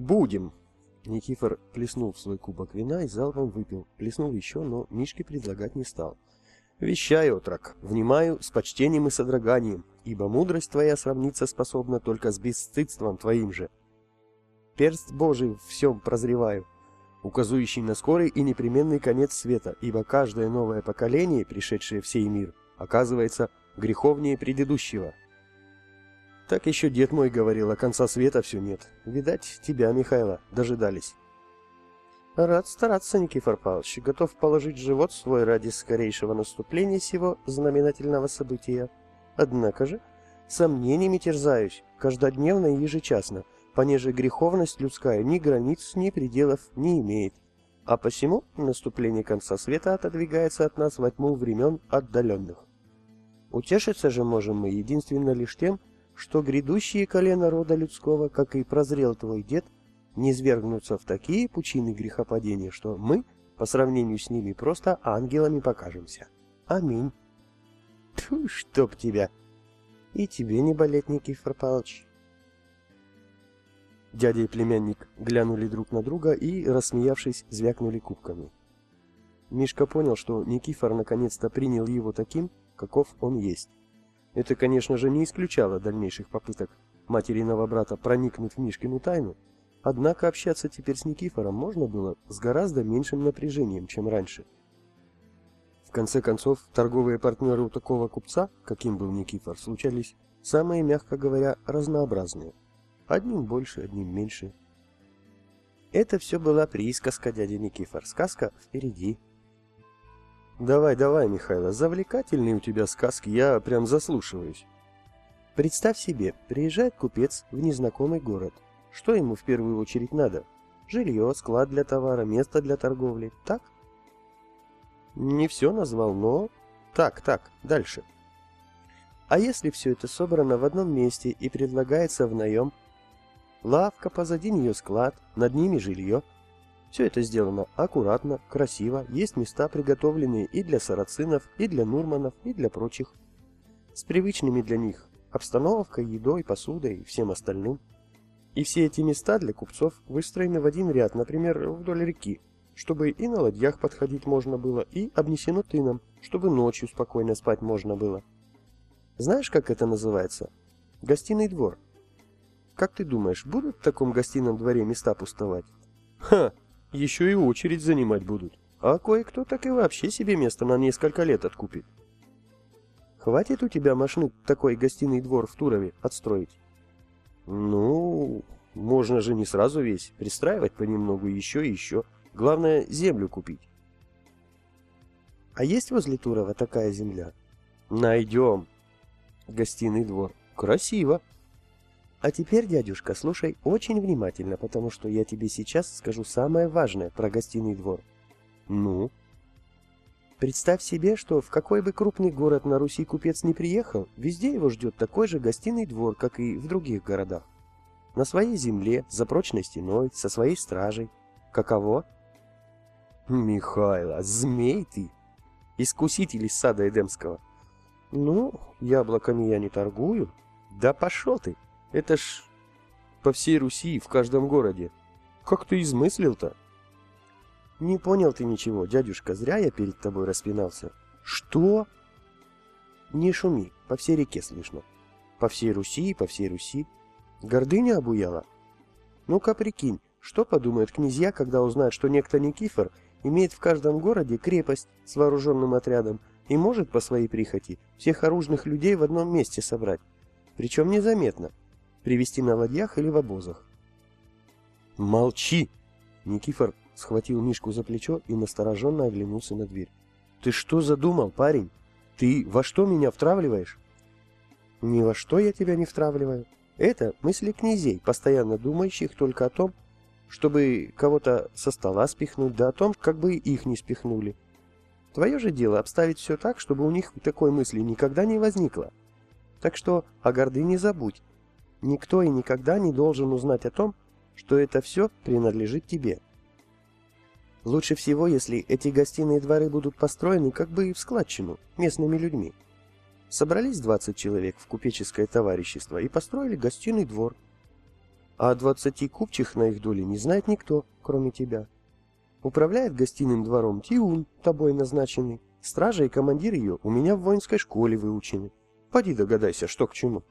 Будем. Никифор плеснул в свой кубок вина и залпом выпил. Плеснул еще, но Мишке предлагать не стал. Вещай, отрок, внимаю с почтением и содроганием, ибо мудрость твоя сравниться способна только с бесстыдством твоим же. Перст Божий в всем прозреваю, указующий на скорый и непременный конец света, ибо каждое новое поколение, пришедшее в сей мир, оказывается греховнее предыдущего. Так еще дед мой говорил, а конца света все нет. Видать, тебя, Михайло, дожидались. Рад стараться, Никифор Павлович, готов положить живот свой ради скорейшего наступления сего знаменательного события. Однако же, сомнениями терзаюсь, каждодневно и ежечасно, понеже греховность людская ни границ, ни пределов не имеет. А посему наступление конца света отодвигается от нас во тьму времен отдаленных. Утешиться же можем мы единственно лишь тем, что грядущие колена рода людского, как и прозрел твой дед, не свергнутся в такие пучины грехопадения, что мы, по сравнению с ними, просто ангелами покажемся. Аминь. Тьфу, чтоб тебя! И тебе не болеть, Никифор Павлович. Дядя и племянник глянули друг на друга и, рассмеявшись, звякнули кубками. Мишка понял, что Никифор наконец-то принял его таким, каков он есть. Это, конечно же, не исключало дальнейших попыток материного брата проникнуть в Мишкину тайну, однако общаться теперь с Никифором можно было с гораздо меньшим напряжением, чем раньше. В конце концов, торговые партнеры у такого купца, каким был Никифор, случались самые, мягко говоря, разнообразные. Одним больше, одним меньше. Это все была присказка дяди Никифор. Сказка впереди. Давай, давай, Михайло, завлекательные у тебя сказки, я прям заслушиваюсь. Представь себе, приезжает купец в незнакомый город. Что ему в первую очередь надо? Жилье, склад для товара, место для торговли, так? Не все назвал, но... Так, так, дальше. А если все это собрано в одном месте и предлагается в наем, Лавка, позади нее склад, над ними жилье. Все это сделано аккуратно, красиво, есть места, приготовленные и для сарацинов, и для нурманов, и для прочих. С привычными для них обстановкой, едой, посудой и всем остальным. И все эти места для купцов выстроены в один ряд, например, вдоль реки, чтобы и на ладьях подходить можно было, и обнесено тыном, чтобы ночью спокойно спать можно было. Знаешь, как это называется? Гостиный двор. Как ты думаешь, будут в таком гостином дворе места пустовать? Ха, еще и очередь занимать будут. А кое-кто так и вообще себе место на несколько лет откупит. Хватит у тебя машины такой гостиный двор в Турове отстроить? Ну, можно же не сразу весь, пристраивать понемногу еще и еще. Главное, землю купить. А есть возле Турова такая земля? Найдем. Гостиный двор. Красиво. А теперь, дядюшка, слушай очень внимательно, потому что я тебе сейчас скажу самое важное про гостиный двор. Ну? Представь себе, что в какой бы крупный город на Руси купец не приехал, везде его ждет такой же гостиный двор, как и в других городах. На своей земле, за прочной стеной, со своей стражей. Каково? Михайло, змей ты! Искуситель из сада Эдемского. Ну, яблоками я не торгую. Да пошел ты! Это ж по всей Руси, в каждом городе. Как ты измыслил-то? Не понял ты ничего, дядюшка, зря я перед тобой распинался. Что? Не шуми, по всей реке слышно. По всей Руси, по всей Руси. Гордыня обуяла? Ну-ка прикинь, что подумают князья, когда узнают, что некто Никифор имеет в каждом городе крепость с вооруженным отрядом и может по своей прихоти всех оружных людей в одном месте собрать, причем незаметно, Привести на ладьях или в обозах. «Молчи!» Никифор схватил Мишку за плечо и настороженно оглянулся на дверь. «Ты что задумал, парень? Ты во что меня втравливаешь?» «Ни во что я тебя не втравливаю. Это мысли князей, постоянно думающих только о том, чтобы кого-то со стола спихнуть, да о том, как бы их не спихнули. Твое же дело обставить все так, чтобы у них такой мысли никогда не возникло. Так что о гордыне забудь, Никто и никогда не должен узнать о том, что это все принадлежит тебе. Лучше всего, если эти гостиные дворы будут построены как бы в складчину, местными людьми. Собрались 20 человек в купеческое товарищество и построили гостиный двор. а двадцати купчих на их доле не знает никто, кроме тебя. Управляет гостиным двором Тиун, тобой назначенный. Стража и командир ее у меня в воинской школе выучены. Поди догадайся, что к чему.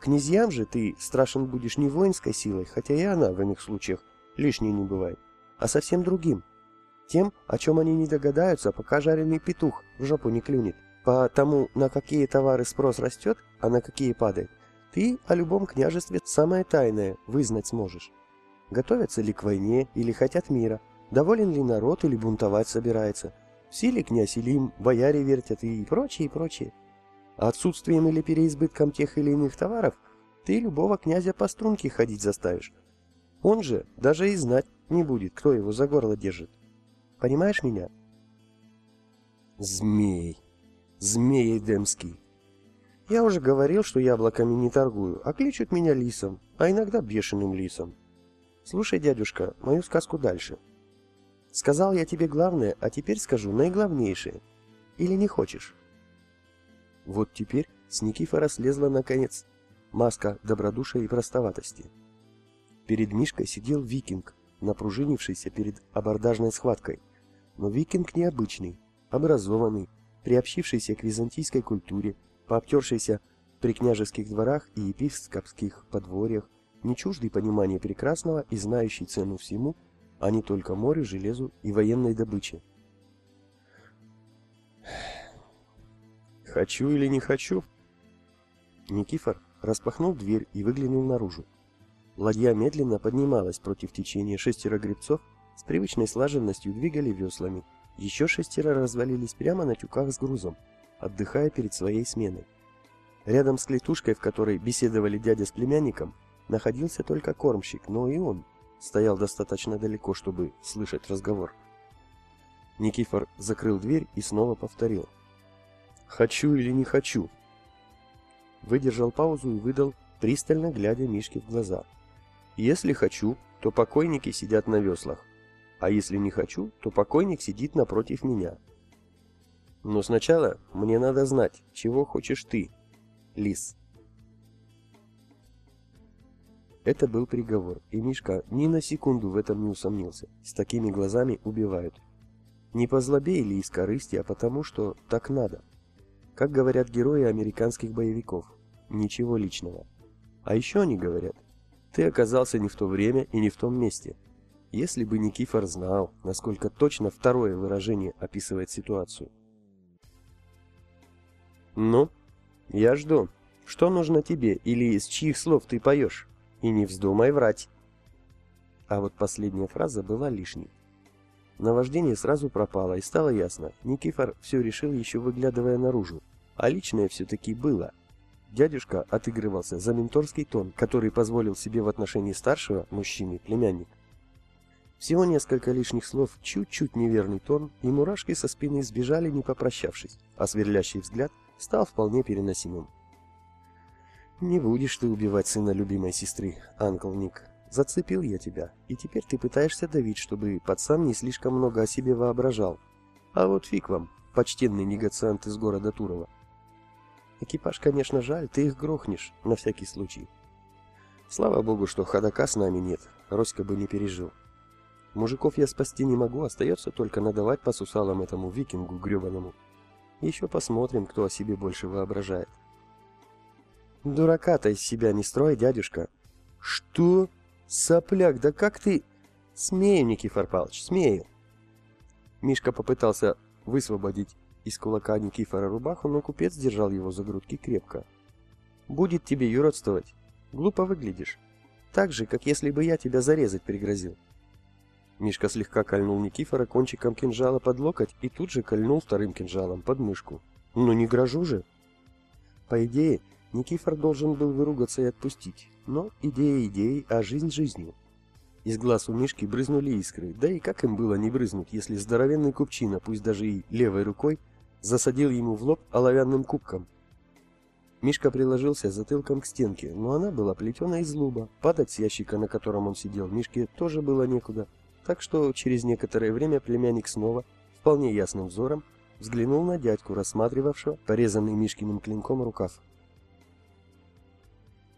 Князьям же ты страшен будешь не воинской силой, хотя и она в иных случаях лишней не бывает, а совсем другим. Тем, о чем они не догадаются, пока жареный петух в жопу не клюнет. По тому, на какие товары спрос растет, а на какие падает, ты о любом княжестве самое тайное вызнать сможешь. Готовятся ли к войне или хотят мира, доволен ли народ или бунтовать собирается, в силе князь или им бояре вертят и прочее, и прочее. Отсутствием или переизбытком тех или иных товаров ты любого князя по струнке ходить заставишь. Он же даже и знать не будет, кто его за горло держит. Понимаешь меня? Змей. Змей Эдемский. Я уже говорил, что яблоками не торгую, а кличут меня лисом, а иногда бешеным лисом. Слушай, дядюшка, мою сказку дальше. Сказал я тебе главное, а теперь скажу наиглавнейшее. Или не хочешь? Вот теперь с Никифора слезла наконец маска добродушия и простоватости. Перед Мишкой сидел викинг, напружинившийся перед абордажной схваткой. Но викинг необычный, образованный, приобщившийся к византийской культуре, пообтершийся при княжеских дворах и епископских подворьях, не чуждый понимания прекрасного и знающий цену всему, а не только морю, железу и военной добыче. Хочу или не хочу? Никифор распахнул дверь и выглянул наружу. Ладья медленно поднималась против течения шестеро гребцов, с привычной слаженностью двигали веслами. Еще шестеро развалились прямо на тюках с грузом, отдыхая перед своей сменой. Рядом с клетушкой, в которой беседовали дядя с племянником, находился только кормщик, но и он стоял достаточно далеко, чтобы слышать разговор. Никифор закрыл дверь и снова повторил. «Хочу или не хочу?» Выдержал паузу и выдал, пристально глядя Мишке в глаза. «Если хочу, то покойники сидят на веслах, а если не хочу, то покойник сидит напротив меня. Но сначала мне надо знать, чего хочешь ты, лис». Это был приговор, и Мишка ни на секунду в этом не усомнился. С такими глазами убивают. Не по злобе или из корысти, а потому, что так надо. Как говорят герои американских боевиков, ничего личного. А еще они говорят, ты оказался не в то время и не в том месте. Если бы Никифор знал, насколько точно второе выражение описывает ситуацию. Ну, я жду. Что нужно тебе или из чьих слов ты поешь? И не вздумай врать. А вот последняя фраза была лишней. Наваждение сразу пропало, и стало ясно. Никифор все решил, еще выглядывая наружу. А личное все-таки было. Дядюшка отыгрывался за менторский тон, который позволил себе в отношении старшего мужчины племянник. Всего несколько лишних слов, чуть-чуть неверный тон, и мурашки со спины сбежали, не попрощавшись, а сверлящий взгляд стал вполне переносимым. Не будешь ты убивать сына любимой сестры, Анкл Ник. Зацепил я тебя, и теперь ты пытаешься давить, чтобы пацан не слишком много о себе воображал. А вот фиг вам, почтенный негациант из города Турова. Экипаж, конечно, жаль, ты их грохнешь, на всякий случай. Слава богу, что ходока с нами нет, Роська бы не пережил. Мужиков я спасти не могу, остается только надавать по сусалам этому викингу гребаному. Еще посмотрим, кто о себе больше воображает. Дурака-то из себя не строй, дядюшка. Что? Сопляк, да как ты... Смею, Никифор Павлович, смею. Мишка попытался высвободить из кулака Никифора рубаху, но купец держал его за грудки крепко. «Будет тебе юродствовать. Глупо выглядишь. Так же, как если бы я тебя зарезать пригрозил». Мишка слегка кольнул Никифора кончиком кинжала под локоть и тут же кольнул вторым кинжалом под мышку. «Ну не грожу же!» По идее, Никифор должен был выругаться и отпустить, но идея идеей, а жизнь жизнью. Из глаз у Мишки брызнули искры, да и как им было не брызнуть, если здоровенный купчина, пусть даже и левой рукой, засадил ему в лоб оловянным кубком. Мишка приложился затылком к стенке, но она была плетеная из луба. Падать с ящика, на котором он сидел, Мишке тоже было некуда, так что через некоторое время племянник снова, вполне ясным взором, взглянул на дядьку, рассматривавшего порезанный Мишкиным клинком рукав.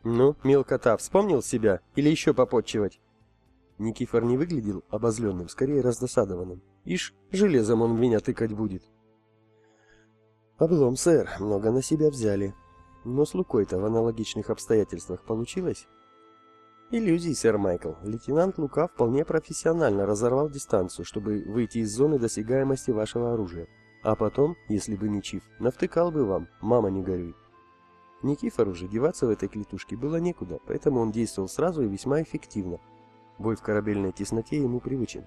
Ну, мелкота, вспомнил себя или еще попотчевать? Никифор не выглядел обозленным, скорее раздосадованным. Ишь, железом он меня тыкать будет. Облом, сэр, много на себя взяли. Но с Лукой-то в аналогичных обстоятельствах получилось? Иллюзий, сэр Майкл. Лейтенант Лука вполне профессионально разорвал дистанцию, чтобы выйти из зоны досягаемости вашего оружия. А потом, если бы не Чиф, навтыкал бы вам, мама не горюй. Никифору же деваться в этой клетушке было некуда, поэтому он действовал сразу и весьма эффективно. Бой в корабельной тесноте ему привычен.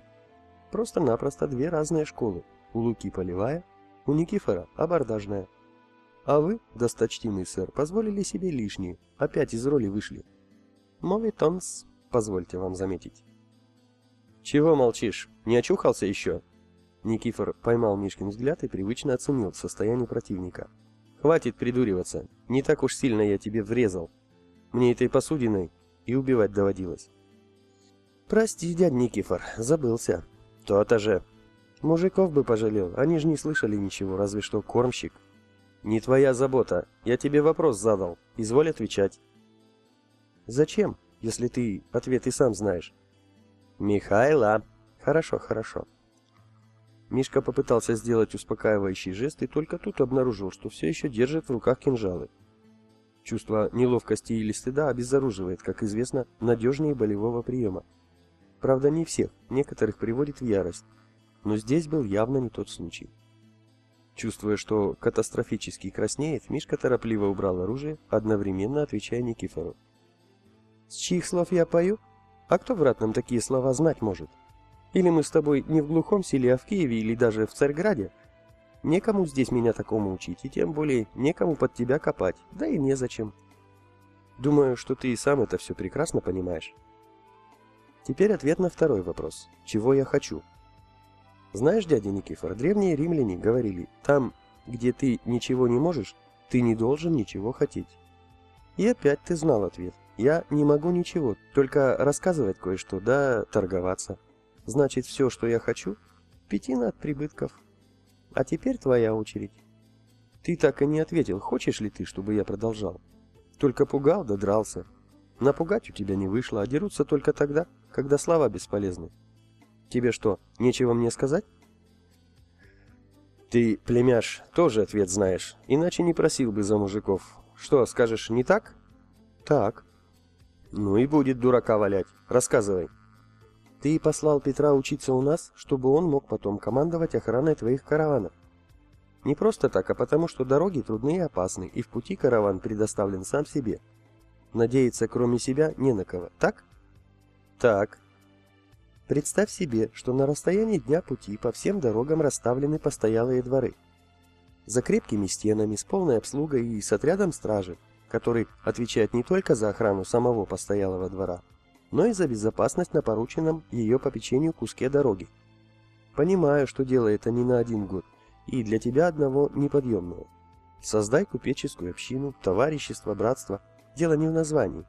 Просто-напросто две разные школы. У Луки полевая, у Никифора абордажная. А вы, досточтимый сэр, позволили себе лишнее, опять из роли вышли. Мовитонс, позвольте вам заметить. Чего молчишь? Не очухался еще? Никифор поймал Мишкин взгляд и привычно оценил состояние противника. Хватит придуриваться. Не так уж сильно я тебе врезал. Мне этой посудиной и убивать доводилось. Прости, дядь Никифор, забылся. То-то же. Мужиков бы пожалел, они же не слышали ничего, разве что кормщик. Не твоя забота. Я тебе вопрос задал. Изволь отвечать. Зачем, если ты ответ и сам знаешь? Михайла. Хорошо, хорошо. Мишка попытался сделать успокаивающий жест и только тут обнаружил, что все еще держит в руках кинжалы. Чувство неловкости или стыда обезоруживает, как известно, надежнее болевого приема. Правда, не всех, некоторых приводит в ярость. Но здесь был явно не тот случай. Чувствуя, что катастрофически краснеет, Мишка торопливо убрал оружие, одновременно отвечая Никифору. «С чьих слов я пою? А кто в ратном такие слова знать может?» Или мы с тобой не в глухом селе, а в Киеве или даже в Царьграде? Некому здесь меня такому учить, и тем более некому под тебя копать, да и незачем. Думаю, что ты и сам это все прекрасно понимаешь. Теперь ответ на второй вопрос. Чего я хочу? Знаешь, дядя Никифор, древние римляне говорили, там, где ты ничего не можешь, ты не должен ничего хотеть. И опять ты знал ответ. Я не могу ничего, только рассказывать кое-что, да торговаться. Значит, все, что я хочу, пятина от прибытков. А теперь твоя очередь. Ты так и не ответил, хочешь ли ты, чтобы я продолжал. Только пугал да дрался. Напугать у тебя не вышло, а дерутся только тогда, когда слова бесполезны. Тебе что, нечего мне сказать? Ты, племяш, тоже ответ знаешь, иначе не просил бы за мужиков. Что, скажешь, не так? Так. Ну и будет дурака валять. Рассказывай. Ты послал Петра учиться у нас, чтобы он мог потом командовать охраной твоих караванов. Не просто так, а потому что дороги трудны и опасны, и в пути караван предоставлен сам себе. Надеяться кроме себя не на кого, так? Так. Представь себе, что на расстоянии дня пути по всем дорогам расставлены постоялые дворы. За крепкими стенами, с полной обслугой и с отрядом стражи, который отвечает не только за охрану самого постоялого двора, но и за безопасность на порученном ее попечению куске дороги. Понимаю, что дело это не на один год, и для тебя одного неподъемного. Создай купеческую общину, товарищество, братство. Дело не в названии.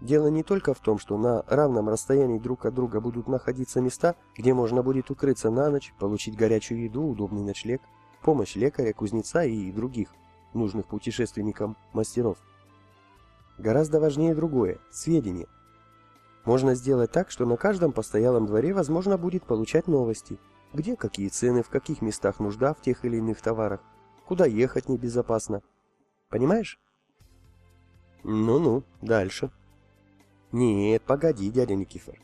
Дело не только в том, что на равном расстоянии друг от друга будут находиться места, где можно будет укрыться на ночь, получить горячую еду, удобный ночлег, помощь лекаря, кузнеца и других нужных путешественникам мастеров. Гораздо важнее другое – сведения – можно сделать так, что на каждом постоялом дворе возможно будет получать новости. Где какие цены, в каких местах нужда в тех или иных товарах, куда ехать небезопасно. Понимаешь? Ну-ну, дальше. Нет, погоди, дядя Никифор.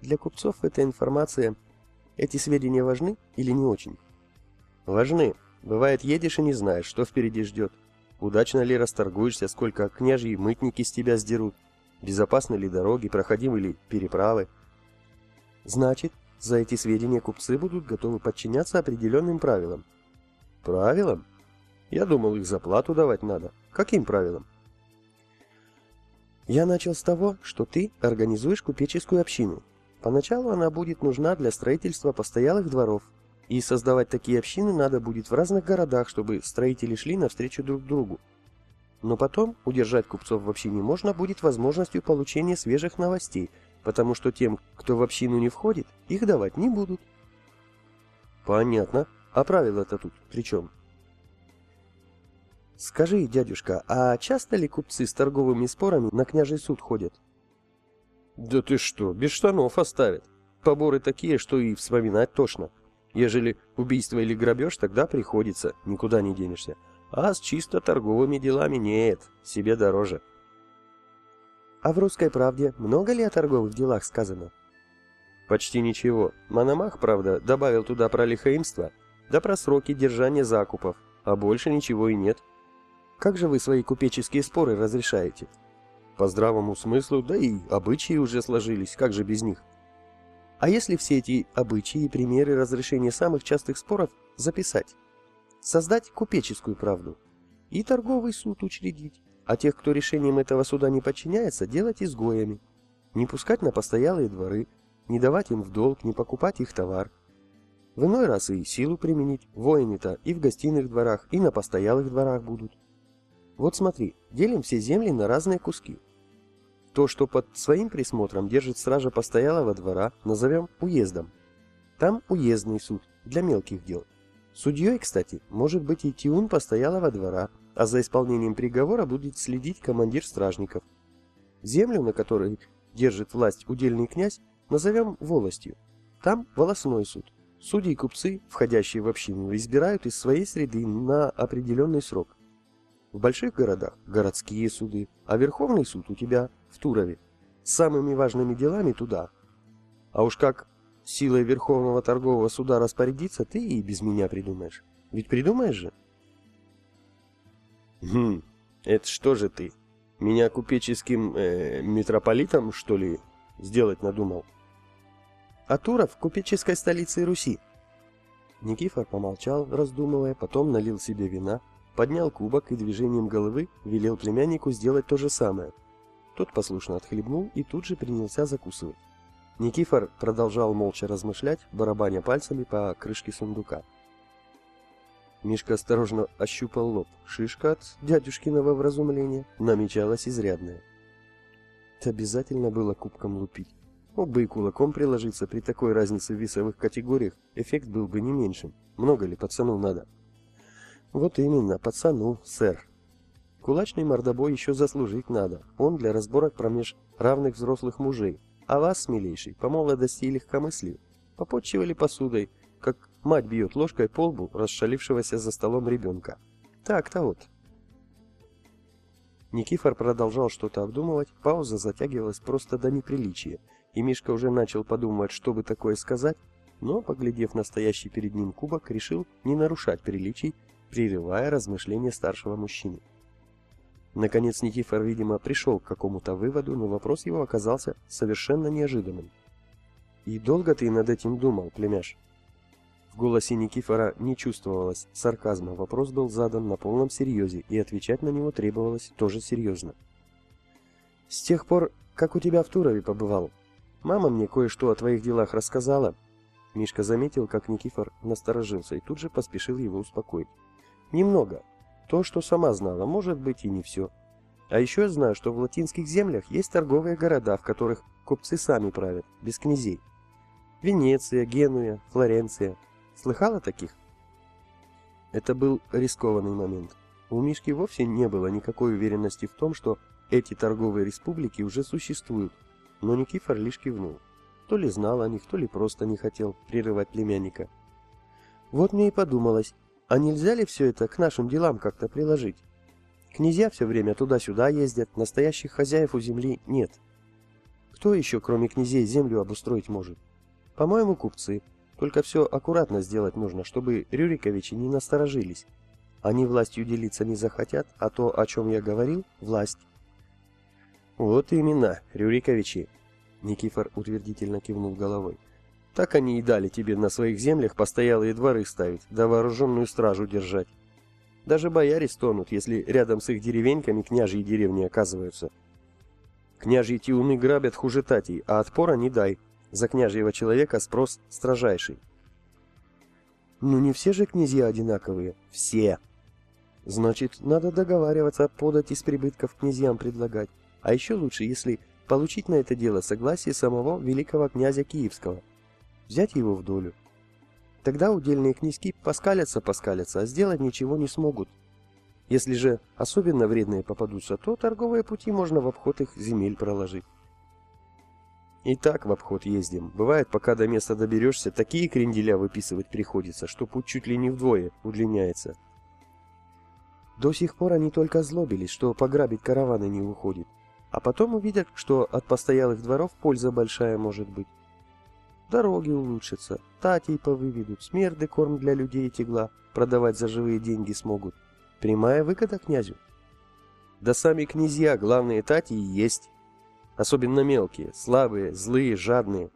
Для купцов эта информация, эти сведения важны или не очень? Важны. Бывает, едешь и не знаешь, что впереди ждет. Удачно ли расторгуешься, сколько княжьи мытники с тебя сдерут безопасны ли дороги, проходимы ли переправы. Значит, за эти сведения купцы будут готовы подчиняться определенным правилам. Правилам? Я думал, их за плату давать надо. Каким правилам? Я начал с того, что ты организуешь купеческую общину. Поначалу она будет нужна для строительства постоялых дворов, и создавать такие общины надо будет в разных городах, чтобы строители шли навстречу друг другу. Но потом удержать купцов в общине можно будет возможностью получения свежих новостей, потому что тем, кто в общину не входит, их давать не будут. Понятно. А правила-то тут при чем? Скажи, дядюшка, а часто ли купцы с торговыми спорами на княжий суд ходят? Да ты что, без штанов оставят. Поборы такие, что и вспоминать тошно. Ежели убийство или грабеж, тогда приходится, никуда не денешься. А с чисто торговыми делами нет, себе дороже. А в «Русской правде» много ли о торговых делах сказано? Почти ничего. Мономах, правда, добавил туда про лихаимство, да про сроки держания закупов, а больше ничего и нет. Как же вы свои купеческие споры разрешаете? По здравому смыслу, да и обычаи уже сложились, как же без них? А если все эти обычаи и примеры разрешения самых частых споров записать? Создать купеческую правду и торговый суд учредить, а тех, кто решением этого суда не подчиняется, делать изгоями, не пускать на постоялые дворы, не давать им в долг, не покупать их товар. В иной раз и силу применить, воины-то и в гостиных дворах, и на постоялых дворах будут. Вот смотри, делим все земли на разные куски. То, что под своим присмотром держит стража постоялого двора, назовем уездом. Там уездный суд для мелких дел. Судьей, кстати, может быть и Тиун постоялого двора, а за исполнением приговора будет следить командир стражников. Землю, на которой держит власть удельный князь, назовем волостью. Там волосной суд. Судьи и купцы, входящие в общину, избирают из своей среды на определенный срок. В больших городах – городские суды, а Верховный суд у тебя в Турове. С самыми важными делами туда. А уж как Силой Верховного торгового суда распорядиться ты и без меня придумаешь. Ведь придумаешь же? Хм, это что же ты? Меня купеческим э, митрополитом, что ли, сделать надумал? А Туров купеческой столицей Руси. Никифор помолчал, раздумывая, потом налил себе вина, поднял кубок и движением головы велел племяннику сделать то же самое. Тот послушно отхлебнул и тут же принялся закусывать. Никифор продолжал молча размышлять, барабаня пальцами по крышке сундука. Мишка осторожно ощупал лоб. Шишка от дядюшкиного вразумления намечалась изрядная. Обязательно было кубком лупить. Мог бы и кулаком приложиться при такой разнице в весовых категориях, эффект был бы не меньшим. Много ли пацану надо? Вот именно, пацану, сэр. Кулачный мордобой еще заслужить надо. Он для разборок промеж равных взрослых мужей, а вас, милейший, по молодости и легкомыслию, попотчевали посудой, как мать бьет ложкой по лбу расшалившегося за столом ребенка. Так-то вот. Никифор продолжал что-то обдумывать, пауза затягивалась просто до неприличия, и Мишка уже начал подумывать, что бы такое сказать, но, поглядев на стоящий перед ним кубок, решил не нарушать приличий, прерывая размышления старшего мужчины. Наконец Никифор, видимо, пришел к какому-то выводу, но вопрос его оказался совершенно неожиданным. «И долго ты над этим думал, племяш?» В голосе Никифора не чувствовалось сарказма, вопрос был задан на полном серьезе, и отвечать на него требовалось тоже серьезно. «С тех пор, как у тебя в Турове побывал, мама мне кое-что о твоих делах рассказала». Мишка заметил, как Никифор насторожился, и тут же поспешил его успокоить. «Немного, то, что сама знала, может быть и не все. А еще я знаю, что в латинских землях есть торговые города, в которых купцы сами правят, без князей. Венеция, Генуя, Флоренция. Слыхала таких? Это был рискованный момент. У Мишки вовсе не было никакой уверенности в том, что эти торговые республики уже существуют, но Никифор лишь кивнул. То ли знал о них, то ли просто не хотел прерывать племянника. Вот мне и подумалось, а нельзя ли все это к нашим делам как-то приложить? Князья все время туда-сюда ездят, настоящих хозяев у земли нет. Кто еще, кроме князей, землю обустроить может? По-моему, купцы. Только все аккуратно сделать нужно, чтобы Рюриковичи не насторожились. Они властью делиться не захотят, а то, о чем я говорил, власть. Вот именно, Рюриковичи. Никифор утвердительно кивнул головой. Так они и дали тебе на своих землях постоялые дворы ставить, да вооруженную стражу держать. Даже бояре стонут, если рядом с их деревеньками княжьи деревни оказываются. Княжьи тиуны грабят хуже татей, а отпора не дай. За княжьего человека спрос строжайший. Ну не все же князья одинаковые. Все. Значит, надо договариваться, подать из прибытков князьям предлагать. А еще лучше, если получить на это дело согласие самого великого князя Киевского – взять его в долю. Тогда удельные князьки поскалятся-поскалятся, а сделать ничего не смогут. Если же особенно вредные попадутся, то торговые пути можно в обход их земель проложить. И так в обход ездим. Бывает, пока до места доберешься, такие кренделя выписывать приходится, что путь чуть ли не вдвое удлиняется. До сих пор они только злобились, что пограбить караваны не выходит. А потом увидят, что от постоялых дворов польза большая может быть. Дороги улучшатся, татей повыведут, смерды корм для людей и продавать за живые деньги смогут. Прямая выгода князю. Да сами князья, главные тати есть. Особенно мелкие, слабые, злые, жадные.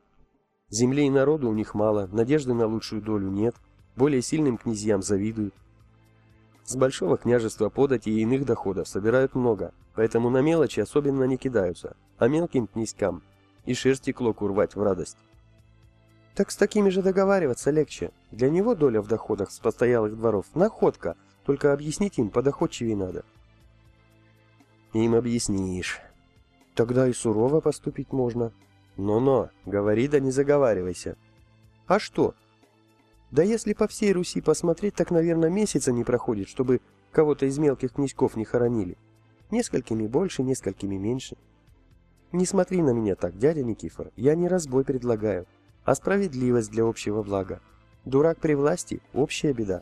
Земли и народу у них мало, надежды на лучшую долю нет, более сильным князьям завидуют. С большого княжества подати и иных доходов собирают много, поэтому на мелочи особенно не кидаются, а мелким князькам и шерсти клок урвать в радость. Так с такими же договариваться легче. Для него доля в доходах с постоялых дворов – находка, только объяснить им подоходчивее надо. Им объяснишь. Тогда и сурово поступить можно. Но-но, говори да не заговаривайся. А что? Да если по всей Руси посмотреть, так, наверное, месяца не проходит, чтобы кого-то из мелких князьков не хоронили. Несколькими больше, несколькими меньше. Не смотри на меня так, дядя Никифор, я не разбой предлагаю, а справедливость для общего блага. Дурак при власти – общая беда.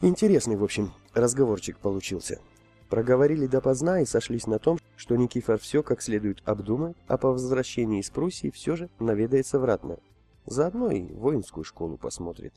Интересный, в общем, разговорчик получился. Проговорили допоздна и сошлись на том, что Никифор все как следует обдумает, а по возвращении из Пруссии все же наведается в Ратно. Заодно и воинскую школу посмотрит.